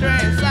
stress.